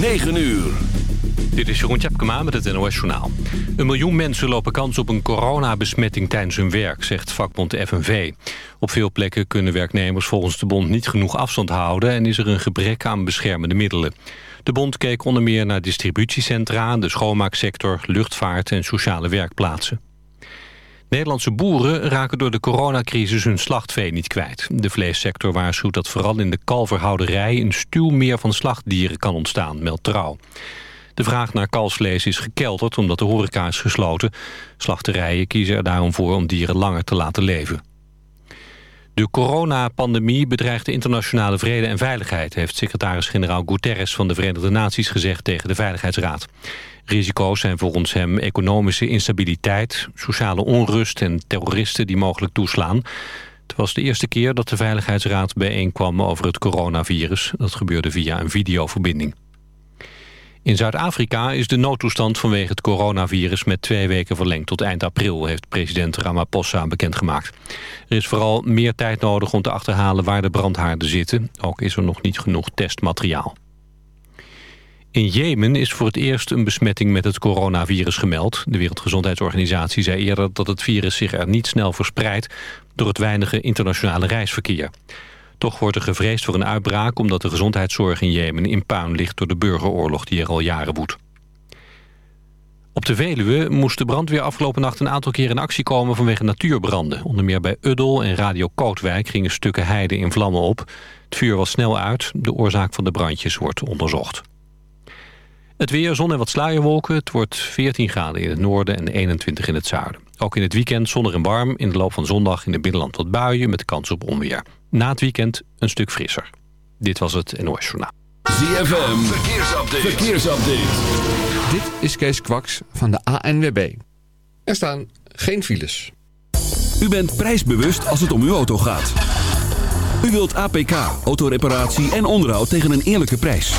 9 uur. Dit is Jeroen Tjepkema met het NOS Journaal. Een miljoen mensen lopen kans op een coronabesmetting tijdens hun werk, zegt vakbond FNV. Op veel plekken kunnen werknemers volgens de bond niet genoeg afstand houden... en is er een gebrek aan beschermende middelen. De bond keek onder meer naar distributiecentra, de schoonmaaksector, luchtvaart en sociale werkplaatsen. Nederlandse boeren raken door de coronacrisis hun slachtvee niet kwijt. De vleessector waarschuwt dat vooral in de kalverhouderij... een stuwmeer van slachtdieren kan ontstaan, meldt trouw. De vraag naar kalfsvlees is gekelterd omdat de horeca is gesloten. Slachterijen kiezen er daarom voor om dieren langer te laten leven. De coronapandemie bedreigt de internationale vrede en veiligheid... heeft secretaris-generaal Guterres van de Verenigde Naties gezegd tegen de Veiligheidsraad. Risico's zijn volgens hem economische instabiliteit, sociale onrust en terroristen die mogelijk toeslaan. Het was de eerste keer dat de Veiligheidsraad bijeenkwam over het coronavirus. Dat gebeurde via een videoverbinding. In Zuid-Afrika is de noodtoestand vanwege het coronavirus met twee weken verlengd tot eind april, heeft president Ramaphosa bekendgemaakt. Er is vooral meer tijd nodig om te achterhalen waar de brandhaarden zitten. Ook is er nog niet genoeg testmateriaal. In Jemen is voor het eerst een besmetting met het coronavirus gemeld. De Wereldgezondheidsorganisatie zei eerder dat het virus zich er niet snel verspreidt door het weinige internationale reisverkeer. Toch wordt er gevreesd voor een uitbraak omdat de gezondheidszorg in Jemen in puin ligt door de burgeroorlog die er al jaren woedt. Op de Veluwe moest de brandweer afgelopen nacht een aantal keer in actie komen vanwege natuurbranden. Onder meer bij Uddel en Radio Kootwijk gingen stukken heide in vlammen op. Het vuur was snel uit, de oorzaak van de brandjes wordt onderzocht. Het weer, zon en wat sluierwolken. Het wordt 14 graden in het noorden en 21 in het zuiden. Ook in het weekend zonnig en warm. In de loop van zondag in het binnenland wat buien met kans op onweer. Na het weekend een stuk frisser. Dit was het NOS Journaal. ZFM, verkeersupdate. verkeersupdate. Dit is Kees Kwaks van de ANWB. Er staan geen files. U bent prijsbewust als het om uw auto gaat. U wilt APK, autoreparatie en onderhoud tegen een eerlijke prijs.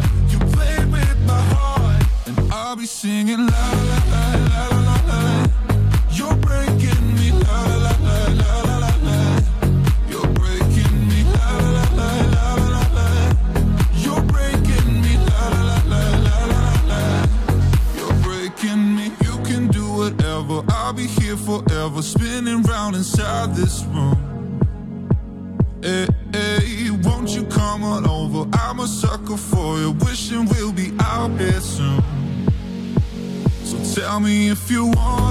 my heart, and I'll be singing la la la la. Tell me if you want